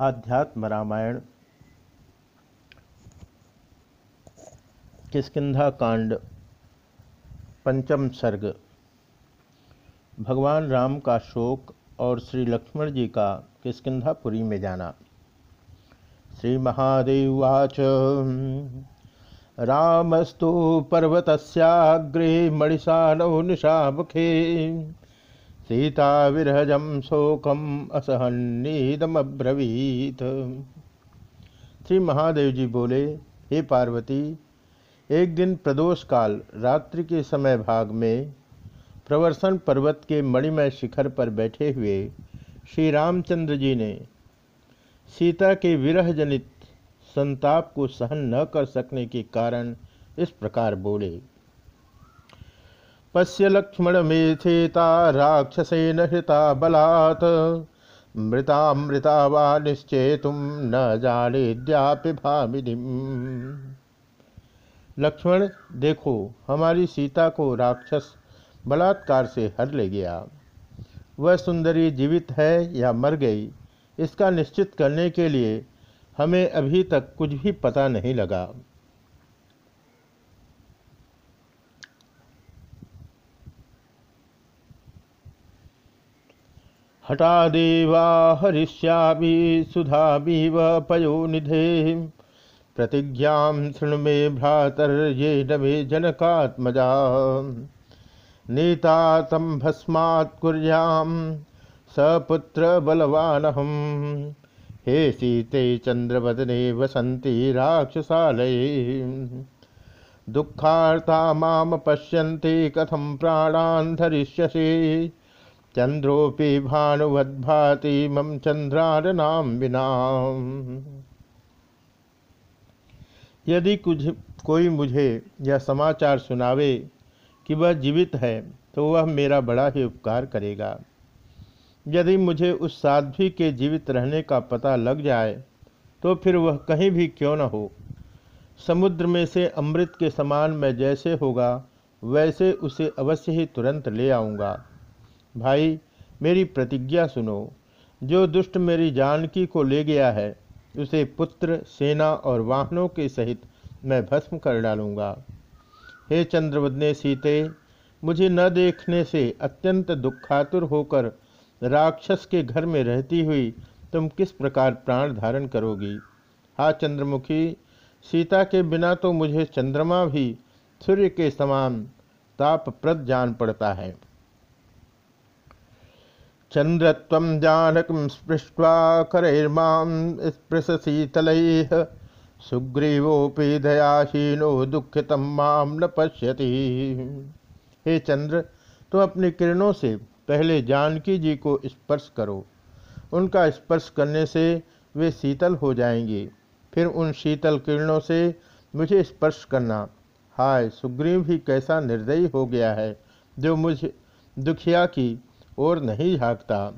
आध्यात्म रामायण किस्किंधा कांड, पंचम सर्ग। भगवान राम का शोक और श्री लक्ष्मण जी का किस्किंधापुरी में जाना। श्री महादेवाच रामस्तु पर्वतस्याग्रे मणिशानौ निशामुखे। सीता विरहजम शोकम असहनीदमब्रवीत श्री महादेव जी बोले, हे पार्वती, एक दिन प्रदोष काल रात्रि के समय भाग में प्रवर्सन पर्वत के मणिमय शिखर पर बैठे हुए श्री रामचंद्र जी ने सीता के विरह जनित संताप को सहन न कर सकने के कारण इस प्रकार बोले। पश्य लक्ष्मण मेथेता राक्षसेन हृता बलात्। मृता मृता वा निश्चेतुम न जानेद्यापि भामिनी लक्ष्मण, देखो, हमारी सीता को राक्षस बलात्कार से हर ले गया। वह सुंदरी जीवित है या मर गई, इसका निश्चित करने के लिए हमें अभी तक कुछ भी पता नहीं लगा। हठादेवा हरिष्याभि सुधाभिव पयोनिधे प्रतिज्ञा शृणु मे भ्रातर, ये न मे जनकात्मजा। नीता तम भस्मात्कुर्याम सपुत्र बलवानहम। हे सीते चंद्रवदने वसंती राक्षसालय। दुखार्ता माम पश्यन्ति कथम प्राणान् धरिष्यसि। चंद्रोपि भानुवद्भाति मम चंद्रारनाम बिना यदि कुछ कोई मुझे यह समाचार सुनावे कि वह जीवित है तो वह मेरा बड़ा ही उपकार करेगा। यदि मुझे उस साध्वी के जीवित रहने का पता लग जाए तो फिर वह कहीं भी क्यों न हो। समुद्र में से अमृत के समान मैं जैसे होगा, वैसे उसे अवश्य ही तुरंत ले आऊँगा। भाई, मेरी प्रतिज्ञा सुनो। जो दुष्ट मेरी जानकी को ले गया है, उसे पुत्र, सेना और वाहनों के सहित मैं भस्म कर डालूँगा। हे चंद्रवदने सीते, मुझे न देखने से अत्यंत दुखातुर होकर राक्षस के घर में रहती हुई तुम किस प्रकार प्राण धारण करोगी? हा चंद्रमुखी, सीता के बिना तो मुझे चंद्रमा भी सूर्य के समान तापप्रद जान पड़ता है। चंद्रत्व जानकम स्पृष्ट्वा करैर्मां स्पृशशीतलैः। सुग्रीवोऽपि दयाहीनो दुखितम माम न पश्यति। हे चंद्र तो अपनी किरणों से पहले जानकी जी को स्पर्श करो। उनका स्पर्श करने से वे शीतल हो जाएँगी। फिर उन शीतल किरणों से मुझे स्पर्श करना। हाय, सुग्रीव भी कैसा निर्दयी हो गया है, जो मुझे दुखिया की और नहीं झाँकता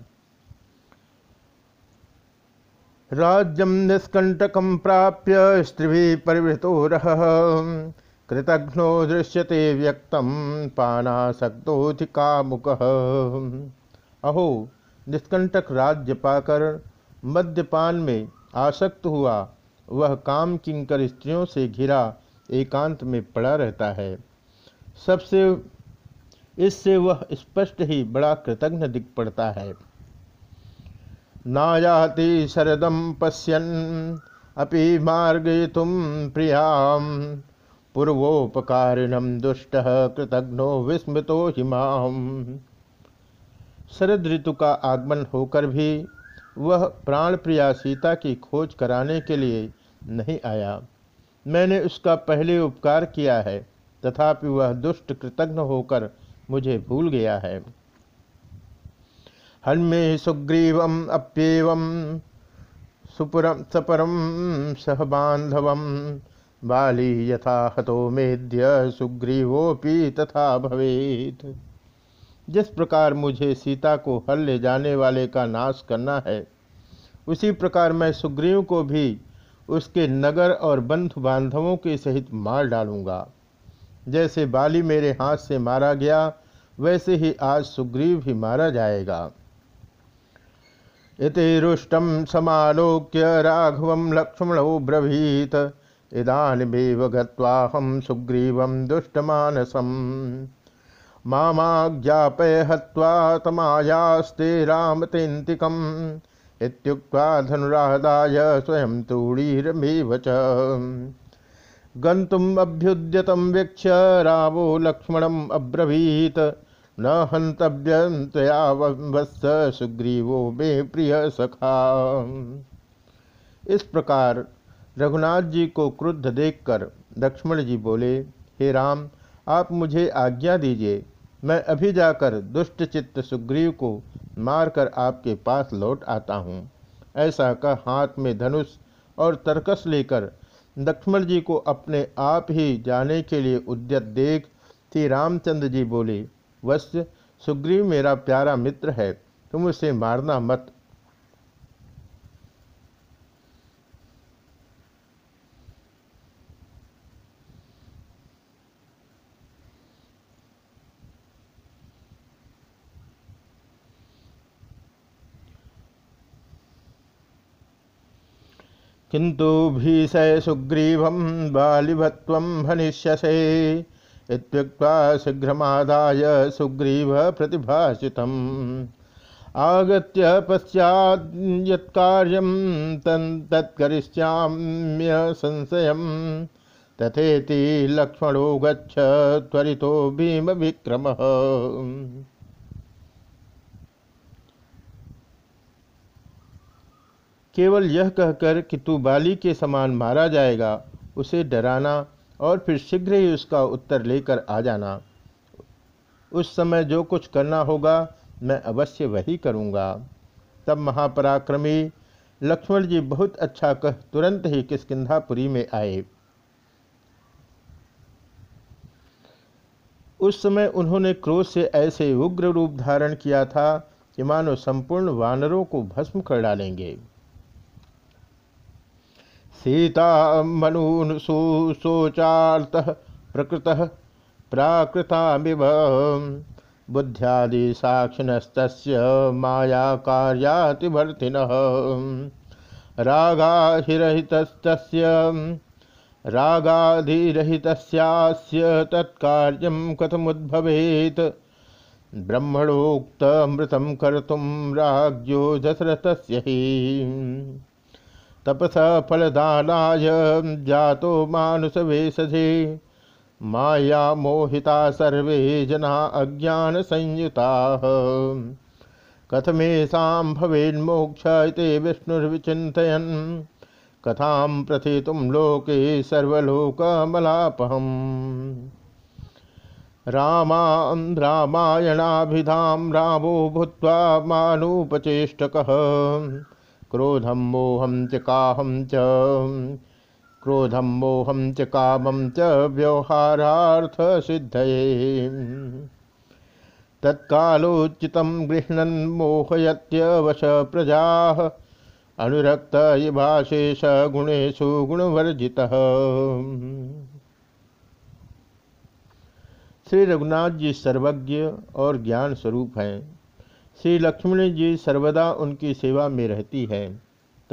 राज्यम निष्कंटकम प्राप्य स्त्री परिवृतो रह। कृतघ्नो दृश्यते व्यक्तम पानासक्तोधिकामुक अहो, निष्कंटक राज्य पाकर मद्यपान में आसक्त हुआ, वह काम किंकर स्त्रियों से घिरा एकांत में पड़ा रहता है। सबसे इससे वह स्पष्ट ही बड़ा कृतज्ञ दिख पड़ता है। नायाति शरदम पश्यन, अपि मार्गे तुम प्रियाम। पूर्वोपकारिणम दुष्ट कृतघ्नो विस्मृतो हिमाम। शरद ऋतु का आगमन होकर भी वह प्राण प्रिया सीता की खोज कराने के लिए नहीं आया। मैंने उसका पहले उपकार किया है, तथापि वह दुष्ट कृतघ्न होकर मुझे भूल गया है। हन्मे सुग्रीव अप्येव सुपुरम सपरम सहबांधव बाली यथा हतो मेद्य सुग्रीवोपि तथा भवेत। जिस प्रकार मुझे सीता को हल ले जाने वाले का नाश करना है, उसी प्रकार मैं सुग्रीव को भी उसके नगर और बंधु बांधवों के सहित मार डालूँगा। जैसे बाली मेरे हाथ से मारा गया, वैसे ही आज सुग्रीव ही मारा जाएगा। इति रुष्टम समालोक्य राघव लक्ष्मण ब्रवीत, इदानीमेव गत्वाहं सुग्रीवं दुष्टमानसम् मामाज्ञापय हत्वा तमायास्ते रामतिन्तिकम्, इत्युक्त्वा धनुराधाय स्वयं तूणीरमेव च। गन्तुम् अभ्युद्यतम वीक्ष्य रावो लक्ष्मणम अब्रवीत। न वत्स सुग्रीवो मे प्रिय सखा। इस प्रकार रघुनाथ जी को क्रुद्ध देखकर लक्ष्मण जी बोले, हे राम, आप मुझे आज्ञा दीजिए। मैं अभी जाकर दुष्ट चित्त सुग्रीव को मारकर आपके पास लौट आता हूँ। ऐसा कह हाथ में धनुष और तरकस लेकर लक्ष्मण जी को अपने आप ही जाने के लिए उद्यत देख श्री रामचंद्र जी बोले वश्य सुग्रीव मेरा प्यारा मित्र है, तुम उसे मारना मत। किंतु भीषय सुग्रीव बालिभत्व इत्युक्त्वा शीघ्रमादाय सुग्रीव प्रतिभाषितम्। आगत्य पश्चात् तत्करिष्याम्य संशय तथेति लक्ष्मणो गच्छ त्वरितो भीम केवल यह कहकर कि तू बाली के समान मारा जाएगा, उसे डराना और फिर शीघ्र ही उसका उत्तर लेकर आ जाना। उस समय जो कुछ करना होगा, मैं अवश्य वही करूँगा। तब महापराक्रमी लक्ष्मण जी बहुत अच्छा कह तुरंत ही किसकिंधापुरी में आए। उस समय उन्होंने क्रोध से ऐसे उग्र रूप धारण किया था कि मानो संपूर्ण वानरों को भस्म कर डालेंगे। सीता मनून सुशोचात प्रकृत प्राकृतामिव। बुद्ध्यादि साक्षिणस्त माया कार्यातिभर्तिन रागाहिरहित रागाधिरहित तत्कार्यम कथमुद्भवेत। ब्रह्मणोक्तमृतं कर्तुं राज्यो दशरथस्य ही। तपस फलदानाय जातो मानुष वेशधे माया मोहिता सर्वे जना अज्ञान संयुता। कथमेशा भवेन्मोक्ष इति विष्णुर्विचिन्तयन्। कथां प्रथितुं लोके सर्वलोकमलापहम्। रामां भूत्वा मानुपचेष्टकः। क्रोधम मोहम च काहम च। क्रोधम मोहम च कामम च व्यवहारार्थ सिद्धये तत्कालोचित गृहणन मोहयत्यवश प्रजा, अनुरक्त इवाशेष गुणेशु गुणवर्जित। श्री रघुनाथ जी सर्वज्ञ और ज्ञान स्वरूप हैं। श्री लक्ष्मणी जी सर्वदा उनकी सेवा में रहती है।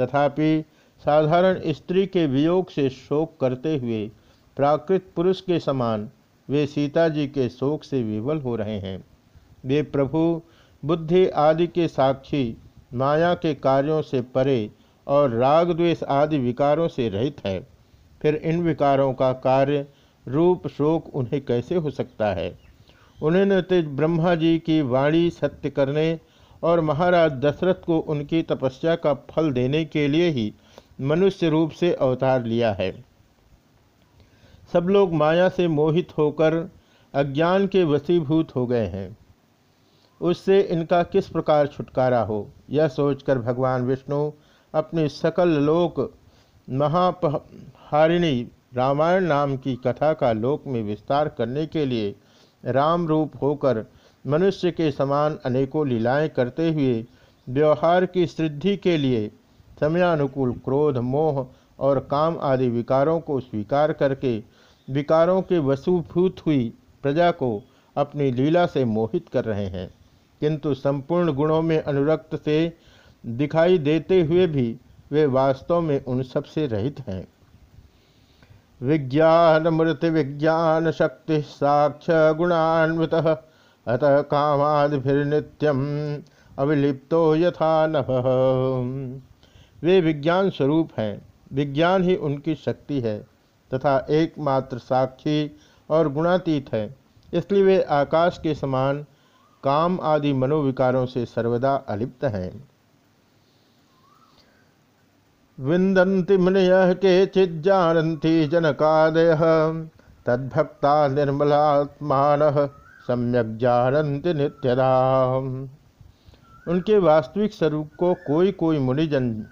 तथापि साधारण स्त्री के वियोग से शोक करते हुए प्राकृत पुरुष के समान वे सीता जी के शोक से विवल हो रहे हैं। वे प्रभु, बुद्धि आदि के साक्षी, माया के कार्यों से परे और राग द्वेष आदि विकारों से रहित है। फिर इन विकारों का कार्य, रूप, शोक उन्हें कैसे हो सकता है? उन्होंने तो ब्रह्मा जी की वाणी सत्य करने और महाराज दशरथ को उनकी तपस्या का फल देने के लिए ही मनुष्य रूप से अवतार लिया है। सब लोग माया से मोहित होकर अज्ञान के वसीभूत हो गए हैं। उससे इनका किस प्रकार छुटकारा हो, यह सोचकर भगवान विष्णु अपने सकल लोक महापहारिणी रामायण नाम की कथा का लोक में विस्तार करने के लिए राम रूप होकर मनुष्य के समान अनेकों लीलाएँ करते हुए, व्यवहार की सिद्धि के लिए समयानुकूल क्रोध, मोह और काम आदि विकारों को स्वीकार करके, विकारों के वसुभूत हुई प्रजा को अपनी लीला से मोहित कर रहे हैं। किंतु संपूर्ण गुणों में अनुरक्त से दिखाई देते हुए भी वे वास्तव में उन सबसे रहित हैं। विज्ञान मृत विज्ञान शक्ति साक्ष गुणान्वित। अतः कामादिभिर्नित्यम अविलिप्तो यथा नभ। वे विज्ञान स्वरूप हैं। विज्ञान ही उनकी शक्ति है तथा एकमात्र साक्षी और गुणातीत है। इसलिए वे आकाश के समान काम आदि मनोविकारों से सर्वदा अलिप्त हैं। विंदन्ति मुनय के चिज्जानती जनकादय। तद्भक्ता निर्मलात्मान सम्यक जानन्ति नित्यदा। उनके वास्तविक स्वरूप को कोई कोई मुनिजन,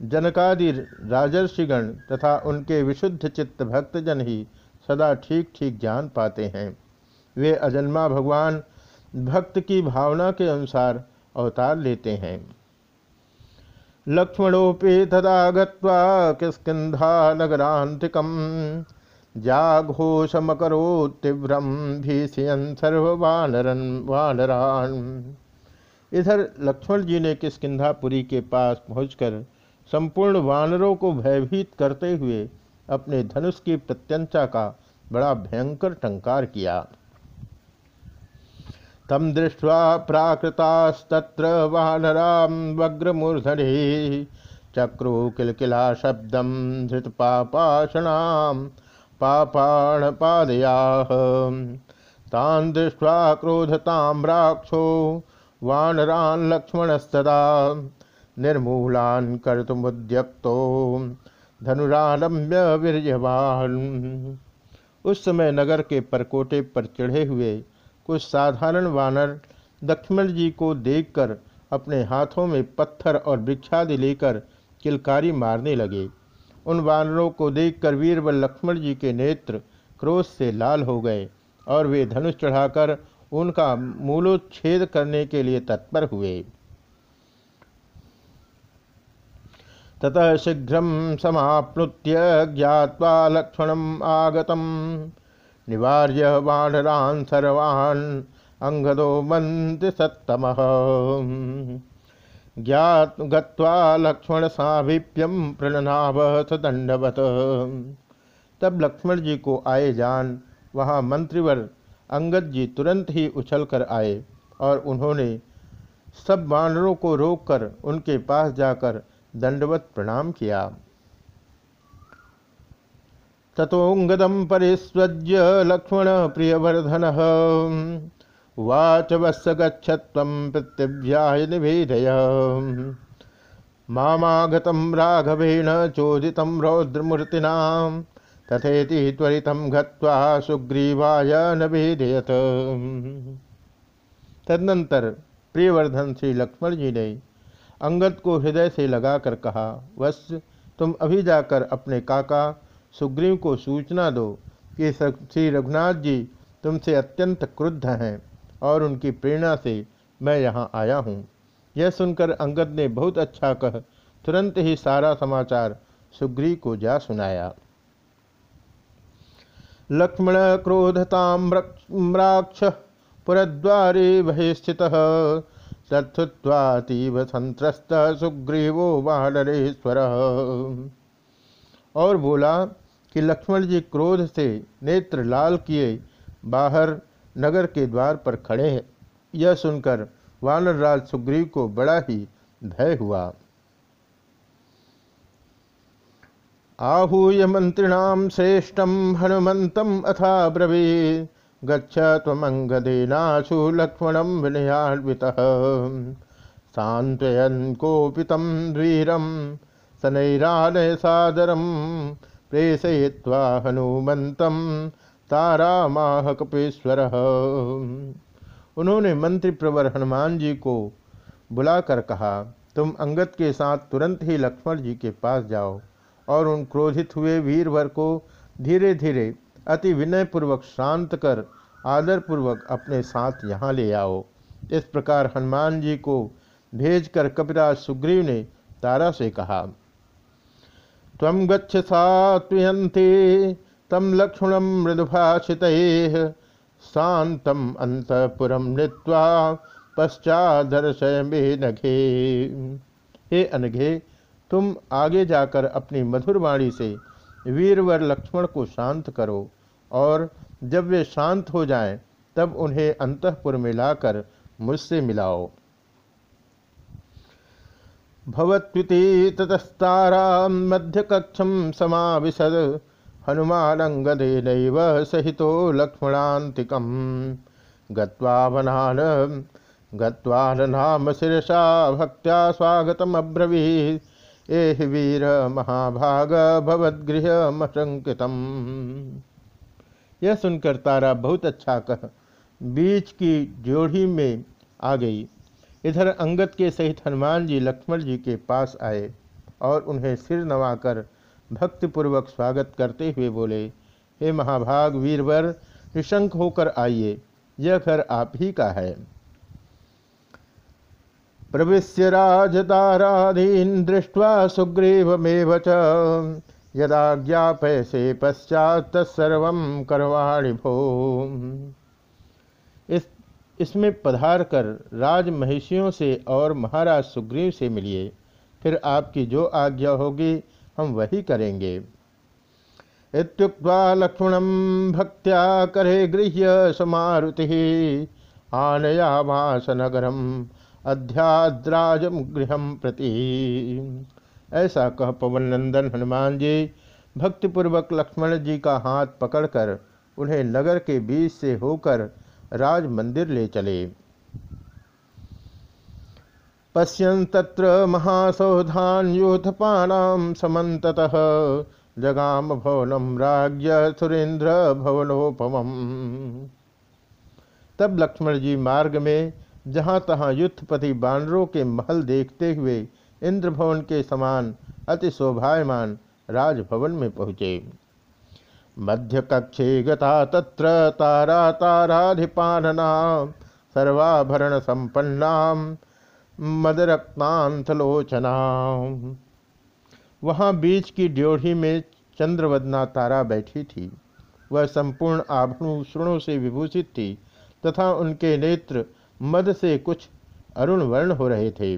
जनकादि राजर्षिगण तथा उनके विशुद्ध चित्त भक्तजन ही सदा ठीक ठीक जान पाते हैं। वे अजन्मा भगवान भक्त की भावना के अनुसार अवतार लेते हैं। लक्ष्मणोपि तदा गत्वा जाघोषमकरो तीव्रम भीषयन सर्ववानरन वानरान। इधर लक्ष्मण जी ने किस्किंधापुरी के पास पहुंचकर संपूर्ण वानरों को भयभीत करते हुए अपने धनुष की प्रत्यंचा का बड़ा भयंकर टंकार किया। तम दृष्ट्वा प्राकृतास्तत्र वानराम वग्रमूर्धनि चक्रु किलकिला शब्दम धृत पापाषणाम पापाण पादया तान दृष्ट्वा क्रोधताम राक्षो, वानरान लक्ष्मणस्तदा, निर्मूलान कर्तुमुद्यक्तो धनुरालम्य वीरवान उस समय नगर के परकोटे पर चढ़े हुए कुछ साधारण वानर लक्ष्मण जी को देखकर अपने हाथों में पत्थर और वृक्षादि लेकर किलकारी मारने लगे। उन वानरों को देखकर वीरबल लक्ष्मण जी के नेत्र क्रोध से लाल हो गए और वे धनुष चढ़ाकर उनका मूलोच्छेद करने के लिए तत्पर हुए। ततः शीघ्र समाप्लुत्य ज्ञावा लक्ष्मण आगत निवार्य वानरान सर्वान् अंगदो मंत्र सत्तम। ज्ञात गत्वा लक्ष्मण साभिप्यम प्रणनाभ सदंडवत तब लक्ष्मण जी को आए जान, वहाँ मंत्रिवर अंगद जी तुरंत ही उछलकर आए और उन्होंने सब वानरों को रोककर उनके पास जाकर दंडवत प्रणाम किया। तथोंगदम परिस्वज्य लक्ष्मण प्रियवर्धन। उवाच वत्स गच्छत्वं पृथिव्याय मामागतं राघवेण चोदितं रौद्रमूर्तिना। तथेति त्वरितं गत्वा सुग्रीवाय नवेदयत। तदनंतर प्रियवर्धन श्री लक्ष्मण जी ने अंगद को हृदय से लगाकर कहा वश तुम अभी जाकर अपने काका सुग्रीव को सूचना दो कि श्री रघुनाथ जी तुमसे अत्यंत क्रुद्ध हैं और उनकी प्रेरणा से मैं यहाँ आया हूँ। यह सुनकर अंगद ने बहुत अच्छा कह, तुरंत ही सारा समाचार सुग्रीव को जा सुनाया। लक्ष्मण क्रोधताम्राक्ष पुरद्वारे वह स्थित तत्वातीव संत्रस्त सुग्रीवो वानरेश्वर और बोला कि लक्ष्मण जी क्रोध से नेत्र लाल किए बाहर नगर के द्वार पर खड़े हैं। यह सुनकर वानरराज सुग्रीव को बड़ा ही भय हुआ। आहूय मंत्रिणाम श्रेष्ठम हनुमंतम अथा ब्रवी, गच्छ त्वमङ्गदेनाशु लक्ष्मणं विनयान्वितः। सान्त्वयन् कोपितं वीरं शनैरानयसादरं प्रेषयित्वा हनुमन्तं तारामाह कपेश्वरः। उन्होंने मंत्री प्रवर हनुमान जी को बुलाकर कहा, तुम अंगत के साथ तुरंत ही लक्ष्मण जी के पास जाओ और उन क्रोधित हुए वीरवर को धीरे धीरे अति विनयपूर्वक शांत कर, आदरपूर्वक अपने साथ यहाँ ले आओ। इस प्रकार हनुमान जी को भेजकर कपिराज सुग्रीव ने तारा से कहा तम गच्छ सात्वयंते तम लक्ष्मण मृदुभाषित शांतम अंतपुरम नृत्वा पश्चादर्शय नघे हे अनघे तुम आगे जाकर अपनी मधुर वाणी से वीरवर लक्ष्मण को शांत करो और जब वे शांत हो जाएँ, तब उन्हें अंतपुर में लाकर मुझसे मिलाओ। भवत्विति ततस्तारा मध्यकक्षम समाविशद। हनुमानंगदेन सहितो लक्ष्मणान्तिकम्। गत्वावनान गत्वान शिरसा भक्त्या स्वागतमब्रवीत्। एहि वीर महाभाग भवद्गृह मशंकितम यह सुनकर तारा बहुत अच्छा कह। बीच की जोड़ी में आ गई। इधर अंगत के सहित हनुमान जी, लक्ष्मण जी के पास आए और उन्हें सिर नवाकर भक्तिपूर्वक स्वागत करते हुए बोले, हे महाभाग वीरवर, निशंक होकर आइए, यह घर आप ही का है। प्रविश्य राजदाराधीन दृष्टवा सुग्रीवमेव च। यदा ज्ञापयसे पश्चात तत्सर्व करवाणि भो। इस इसमें पधार कर राज महिषियों से और महाराज सुग्रीव से मिलिए। फिर आपकी जो आज्ञा होगी, हम वही करेंगे। इत्युक्त्वा लक्ष्मणं भक्त्या करे गृह्य समारुति। आनयामास नगरम अध्याद्राजम गृह प्रति। ऐसा कह पवन नंदन हनुमान जी, भक्तिपूर्वक लक्ष्मण जी का हाथ पकड़कर उन्हें नगर के बीच से होकर राज मंदिर ले चले। पश्यन् तत्र महासौधान्योथपानां समन्ततः जगाम भवनम राज्य सुरेंद्र भवनोपम तब लक्ष्मण जी मार्ग में, जहाँ तहाँ युद्धपति बानरों के महल देखते हुए इंद्र भवन के समान अति शोभायमान राजभवन में पहुँचे। मध्य कक्षे गता तत्र तारा ताराधिपानना सर्वाभरण संपन्ना मदरक्तांतलोचना वहाँ बीच की ड्योढ़ी में चंद्रवदना तारा बैठी थी। वह संपूर्ण आभूषणों से विभूषित थी तथा उनके नेत्र मद से कुछ अरुण वर्ण हो रहे थे।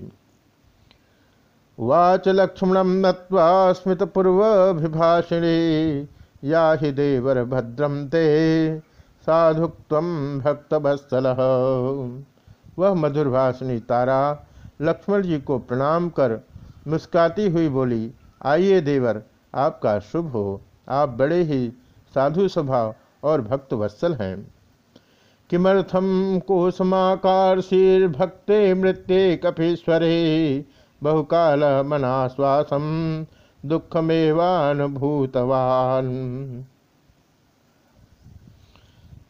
वाच लक्ष्मण नत्वा स्मृतपूर्वभिभाषिणी या हि देवर भद्रम ते। साधुक्व भक्तवत्सल। वह मधुर भाषणी तारा लक्ष्मण जी को प्रणाम कर मुस्काती हुई बोली, आइए देवर, आपका शुभ हो। आप बड़े ही साधु स्वभाव और भक्त वत्सल हैं। किमर्थम कोसमाकार शीर भक्ते मृत्ये कपीश्वरे। बहुकाल मनाश्वासम दुखमेवान भूतवान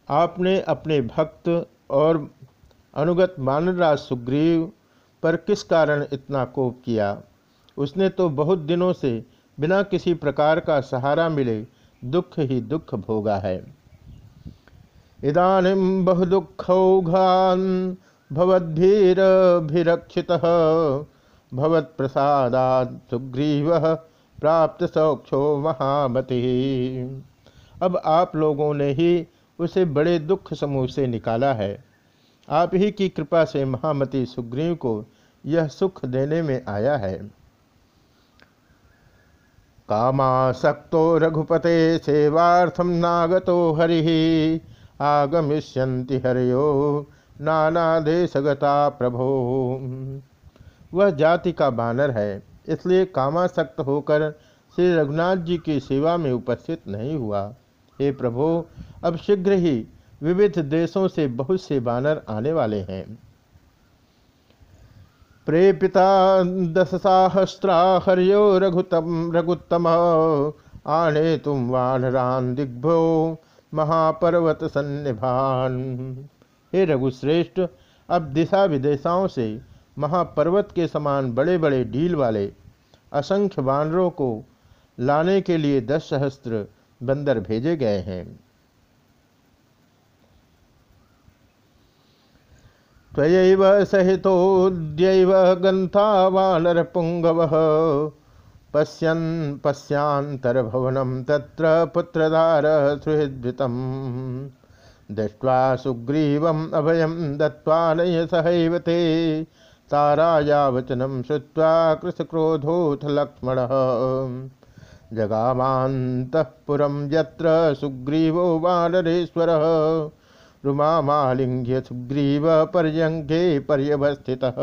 आपने अपने भक्त और अनुगत मानराज सुग्रीव पर किस कारण इतना कोप किया? उसने तो बहुत दिनों से बिना किसी प्रकार का सहारा मिले दुख ही दुख भोगा है। इदानीम बहुदुखौघान भवद्भिरभिरक्षित। भवत प्रसादात सुग्रीव प्राप्त सौक्षो महामति। अब आप लोगों ने ही उसे बड़े दुख समूह से निकाला है। आप ही की कृपा से महामति सुग्रीव को यह सुख देने में आया है। कामासक्तो रघुपते सेवार्थम नागतो हरि, आगमिष्यन्ति हरियो नाना देशगता प्रभो। वह जाति का बानर है। इसलिए कामासक्त होकर श्री रघुनाथ जी की सेवा में उपस्थित नहीं हुआ। हे प्रभो, अब शीघ्र ही विविध देशों से बहुत से बानर आने वाले हैं। प्रेपिता दशसाहस्रा हरियो रघुतम, रघुत्तम, आने तुम वानरान दिग्भो महापर्वत सन्निभान। हे रघुश्रेष्ठ, अब दिशा विदेशाओं से महापर्वत के समान बड़े बड़े डील वाले असंख्य वानरों को लाने के लिए दस सहस्त्र बंदर भेजे गए हैं। त्वयैव सहितोद्यैव गन्था वानरपुङ्गवः पश्यन् पश्यान्तर्भवनं तत्र पुत्रदार सुहृद्भृतम् दृष्ट्वा सुग्रीवम् अभयं दत्त्वा नय सहैव ते ताराया वचनं श्रुत्वा कृशक्रोधोऽथ लक्ष्मणः जगामान्तःपुरं यत्र सुग्रीवो रुमामालिङ्ग्य सुग्रीव पर्यङ्के पर्यवस्थितः।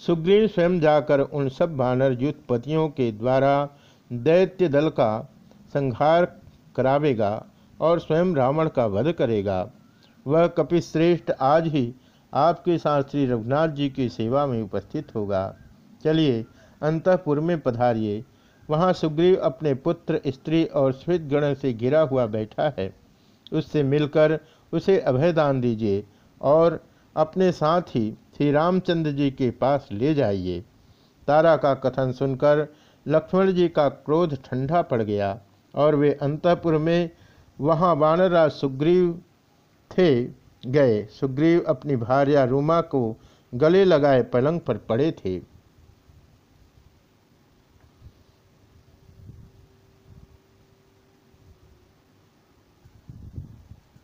सुग्रीव स्वयं जाकर उन सब वानर युद्धपतियों के द्वारा दैत्य दल का संहार करावेगा और स्वयं रावण का वध करेगा। वह कपिश्रेष्ठ आज ही आपके साथ श्री रघुनाथ जी की सेवा में उपस्थित होगा। चलिए, अंतपुर में पधारिए। वहाँ सुग्रीव अपने पुत्र, स्त्री और श्वेत गण से घिरा हुआ बैठा है। उससे मिलकर उसे अभयदान दीजिए और अपने साथ ही श्री रामचंद्र जी के पास ले जाइए। तारा का कथन सुनकर लक्ष्मण जी का क्रोध ठंडा पड़ गया और वे अंतपुर में वहाँ वानरराज सुग्रीव थे। गए। सुग्रीव अपनी भार्या रूमा को गले लगाए पलंग पर पड़े थे।